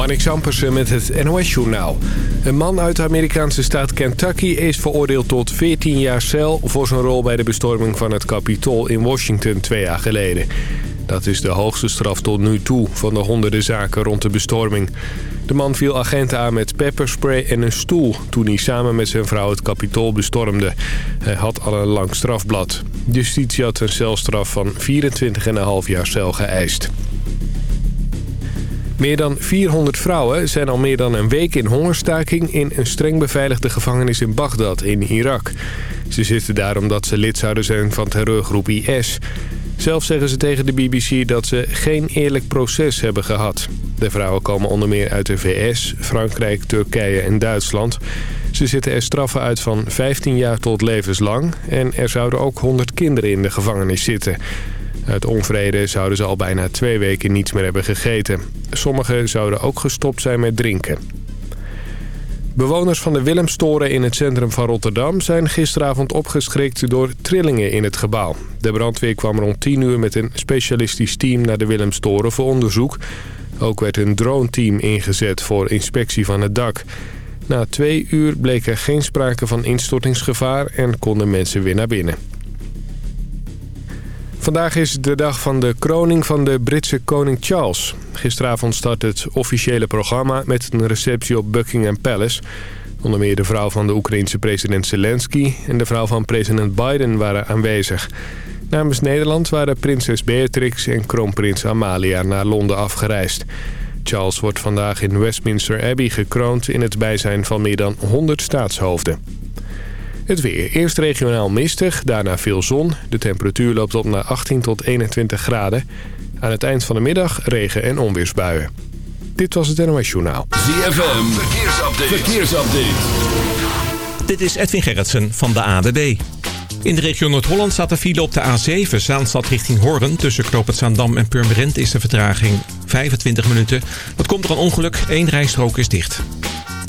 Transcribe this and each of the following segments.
Marnik Sampersen met het NOS-journaal. Een man uit de Amerikaanse staat Kentucky is veroordeeld tot 14 jaar cel... voor zijn rol bij de bestorming van het Capitool in Washington twee jaar geleden. Dat is de hoogste straf tot nu toe van de honderden zaken rond de bestorming. De man viel agenten aan met pepperspray en een stoel... toen hij samen met zijn vrouw het Capitool bestormde. Hij had al een lang strafblad. Justitie had een celstraf van 24,5 jaar cel geëist. Meer dan 400 vrouwen zijn al meer dan een week in hongerstaking... in een streng beveiligde gevangenis in Bagdad in Irak. Ze zitten daar omdat ze lid zouden zijn van terreurgroep IS. Zelf zeggen ze tegen de BBC dat ze geen eerlijk proces hebben gehad. De vrouwen komen onder meer uit de VS, Frankrijk, Turkije en Duitsland. Ze zitten er straffen uit van 15 jaar tot levenslang... en er zouden ook 100 kinderen in de gevangenis zitten... Uit onvrede zouden ze al bijna twee weken niets meer hebben gegeten. Sommigen zouden ook gestopt zijn met drinken. Bewoners van de Willemstoren in het centrum van Rotterdam... zijn gisteravond opgeschrikt door trillingen in het gebouw. De brandweer kwam rond 10 uur met een specialistisch team naar de Willemstoren voor onderzoek. Ook werd een drone-team ingezet voor inspectie van het dak. Na twee uur bleek er geen sprake van instortingsgevaar en konden mensen weer naar binnen. Vandaag is de dag van de kroning van de Britse koning Charles. Gisteravond start het officiële programma met een receptie op Buckingham Palace. Onder meer de vrouw van de Oekraïense president Zelensky en de vrouw van president Biden waren aanwezig. Namens Nederland waren prinses Beatrix en kroonprins Amalia naar Londen afgereisd. Charles wordt vandaag in Westminster Abbey gekroond in het bijzijn van meer dan 100 staatshoofden. Het weer. Eerst regionaal mistig, daarna veel zon. De temperatuur loopt op naar 18 tot 21 graden. Aan het eind van de middag regen- en onweersbuien. Dit was het NOS Journaal. ZFM, verkeersupdate. verkeersupdate. Dit is Edwin Gerritsen van de ADB. In de regio Noord-Holland staat de file op de A7, Zaanstad richting Hoorn. Tussen Knoop Zaandam en Purmerend is de vertraging 25 minuten. Dat komt door een ongeluk, één rijstrook is dicht.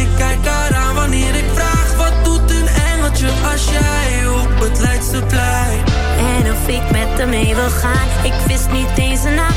Ik kijk eraan wanneer ik vraag: wat doet een engeltje als jij op het Leidseplein? En of ik met hem mee wil gaan, ik wist niet deze naam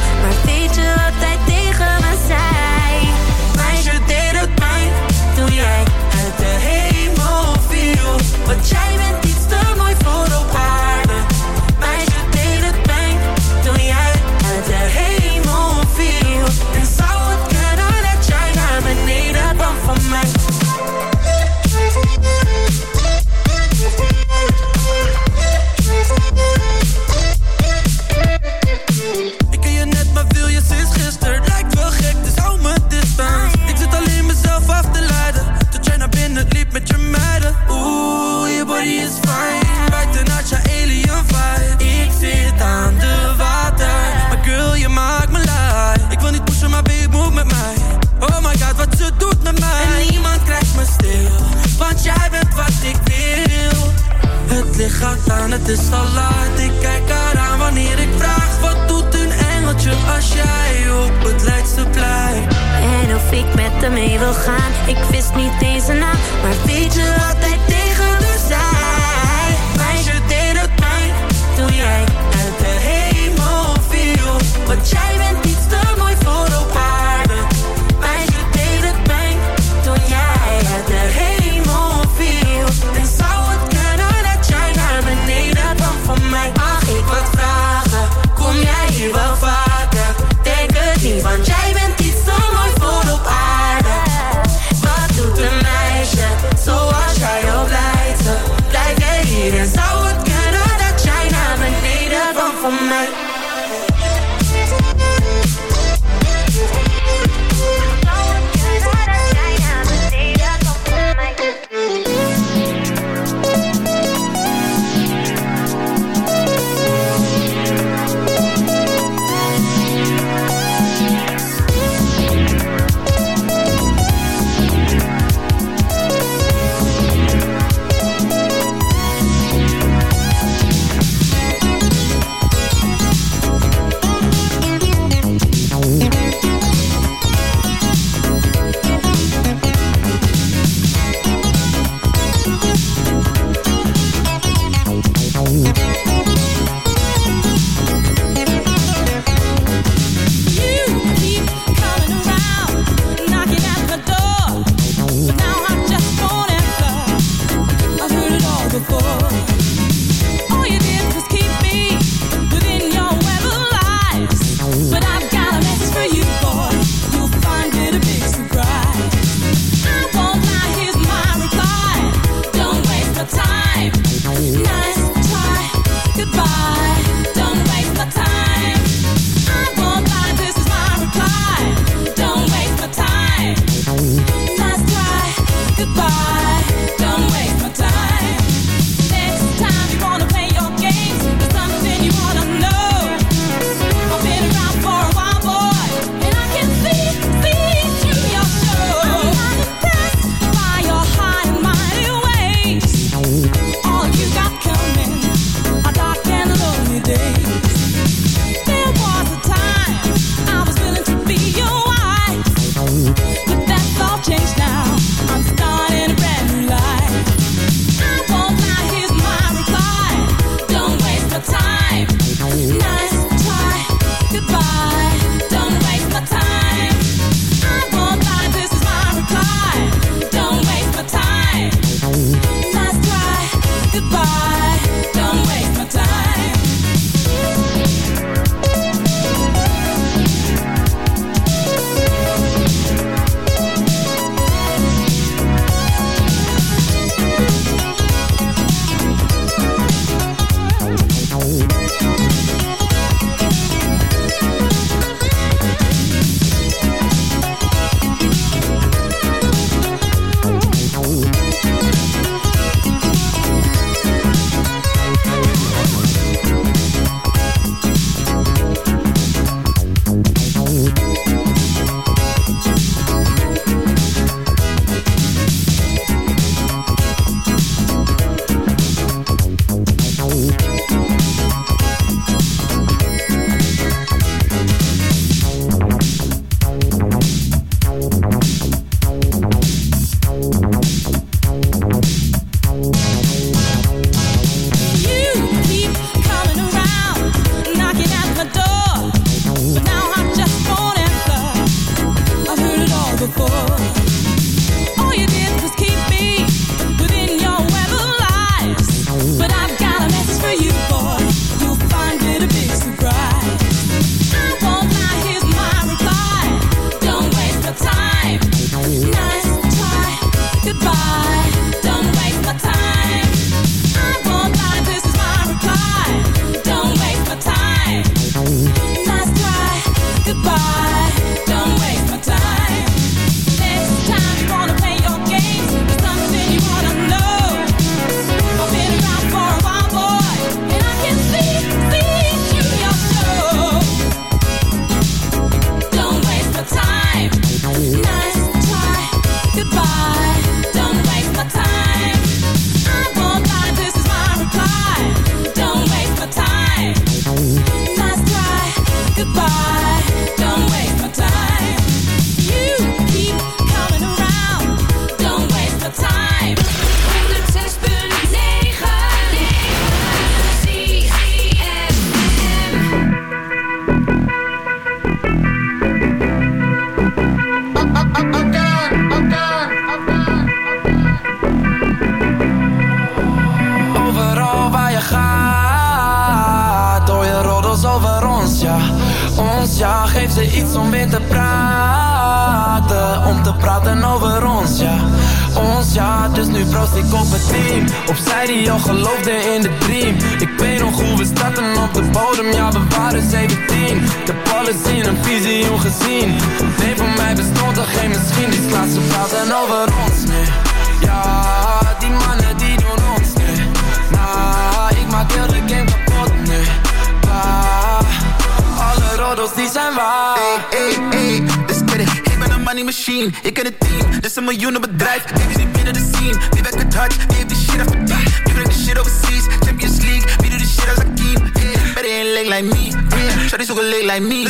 like me. Yeah, shawty zoeken leg like me.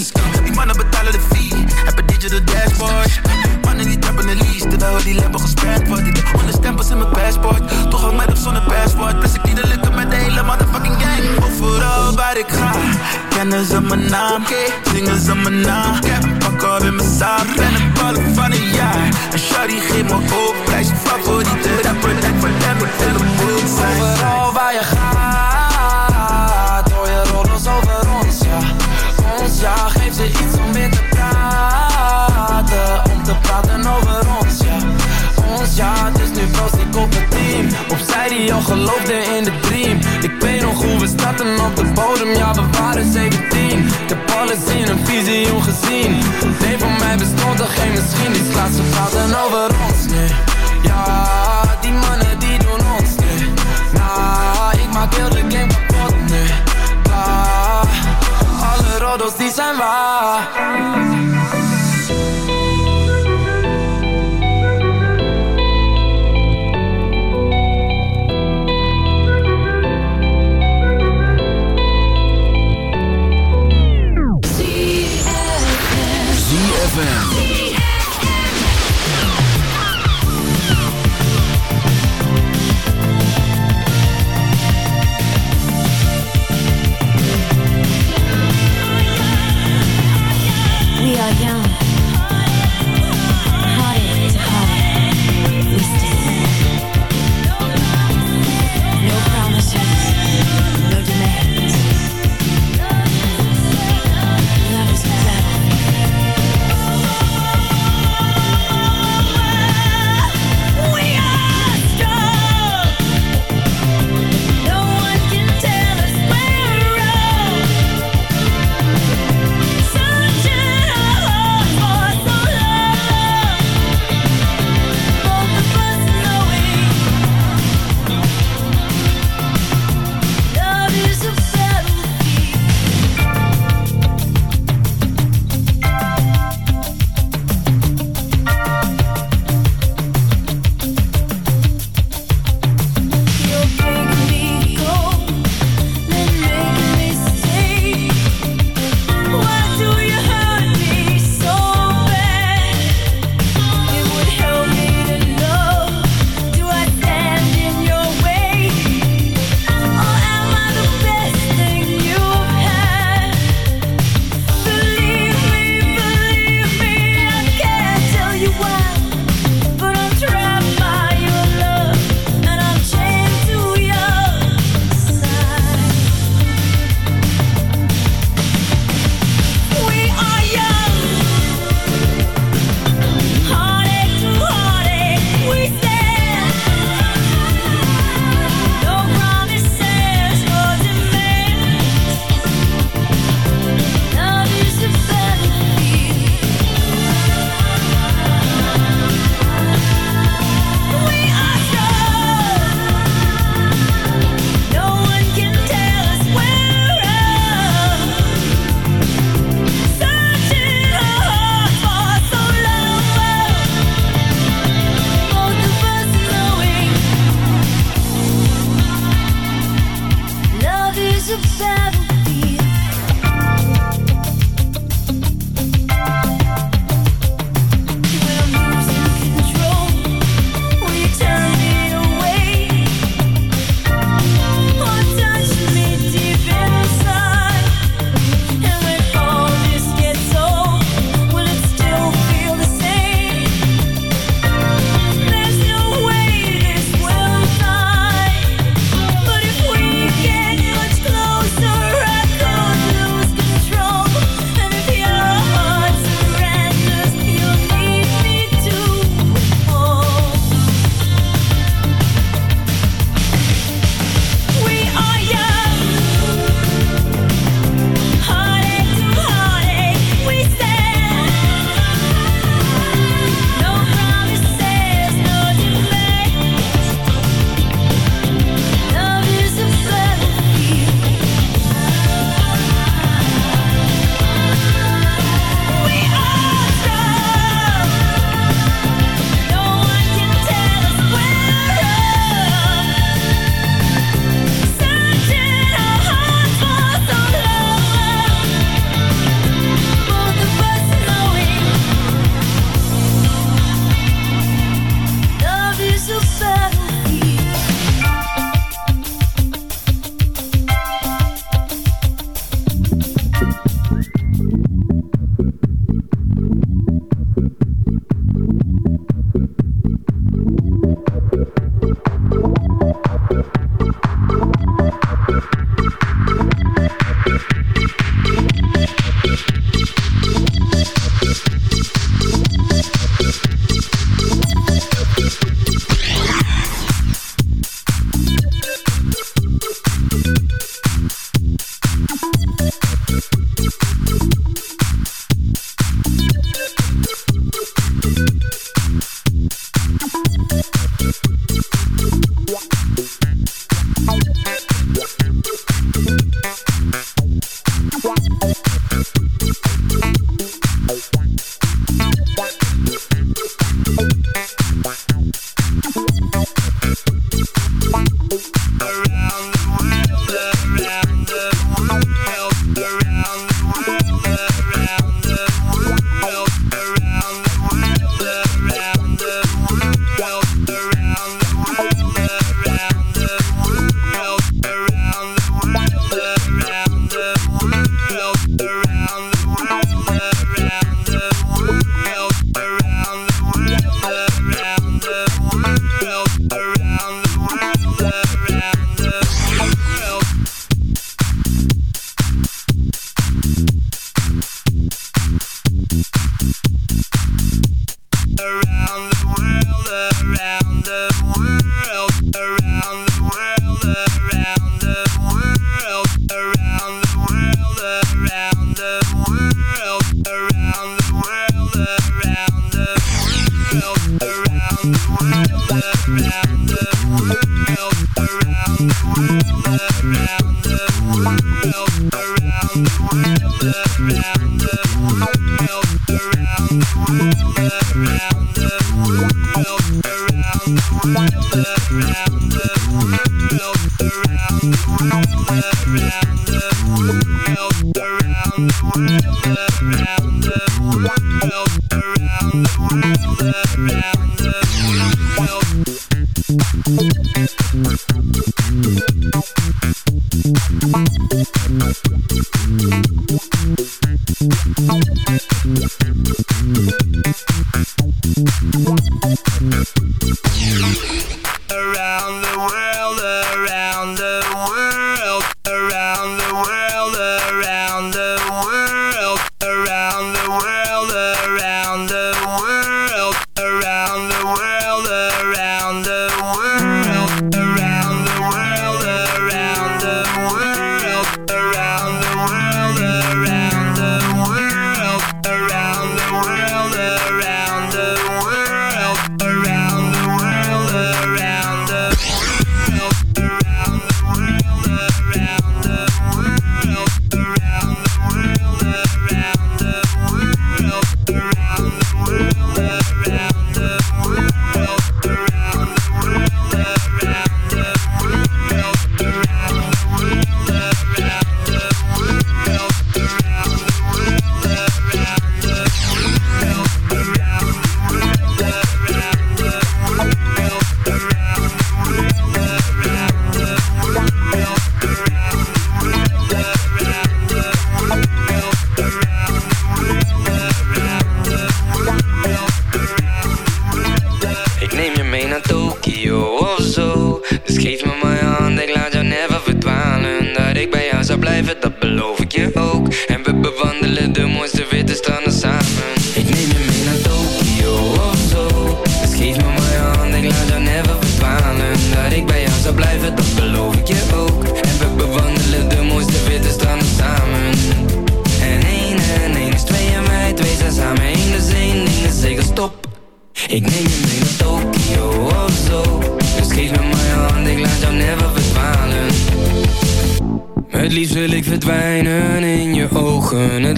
Die mannen betalen de fee, heb een digital dashboard. Mannen die trappen de lease, terwijl die lampen gesperd wordt. Ik heb honderd stempels in mijn passport, toch hang mij op zonder passport. Plus ik niet lukken met de hele motherfucking gang. Overal waar ik ga, kennen ze mijn naam, zingen ze mijn naam. Ik heb een pak op in mijn zaak, ben een ballen van een jaar. En shawty geeft me hoop, prijs favoriete rapper. Lijkt voor hem, moet er een zijn. Overal waar je gaat, Al geloofde in de dream. Ik weet nog hoe we starten op de bodem, ja, we waren 17. Ik heb alles in een visioen gezien. Nee, voor mij bestond er geen misschien. Die slaat ze praten over ons, nee. Ja, die mannen die doen ons, nee. Nah, ik maak heel de game kapot, nee. Alle roddels die zijn waar. is a battle.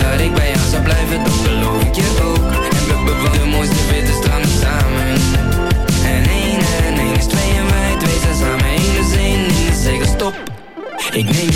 Dat ik bij jou zou blijven, dat beloof ik je ook. En we bewandelen de mooiste witte stranden samen. En één en één is twee en wij twee zijn samen één is één, is stop ik neem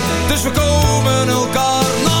dus we komen elkaar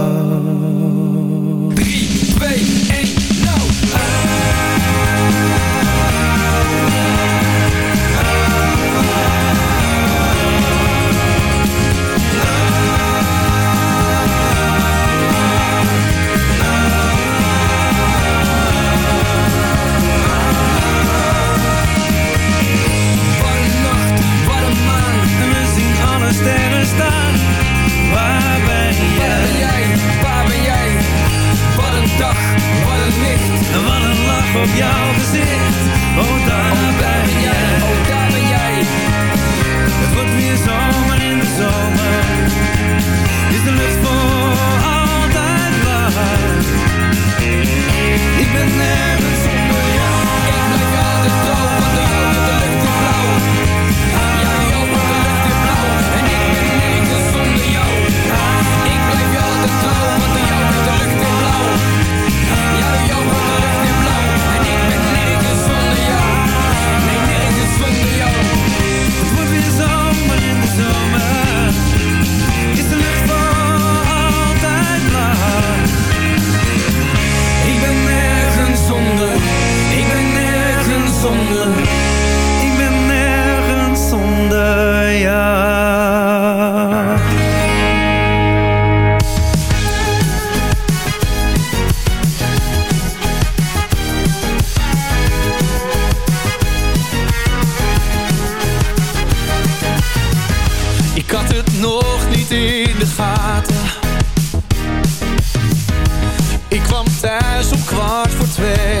nog niet in de gaten. Ik kwam thuis om kwart voor twee.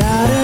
out of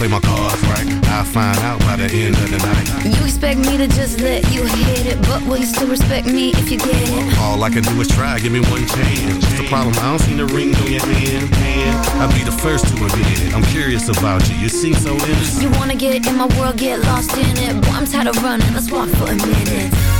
Play my cards right. I'll find out by the end of the night. You expect me to just let you hit it, but will you still respect me if you get it? All I can do is try, give me one chance. What's the problem? I don't see the ring on your hand. hand. I'll be the first to admit it. I'm curious about you. You seem so innocent. You wanna get in my world, get lost in it. Boy, I'm tired of running, let's walk for a minute.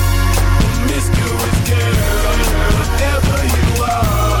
Promiscuous girl, whatever you are,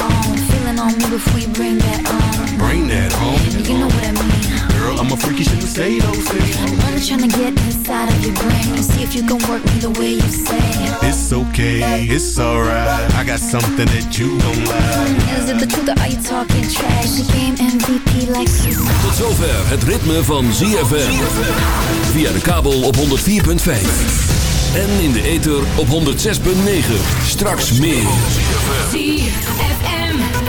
on. Me before you bring that on. Bring that home. You know what I mean. Girl, I'm a freak, you shouldn't say those things. I'm only trying to get inside of your brain and see if you can work me the way you say. It's okay, it's alright. I got something that you don't like. Is it the truth or are you talking trash? The game MVP like you. Tot zover het ritme van ZFM. Via de kabel op 104.5. En in de ether op 106.9. Straks meer.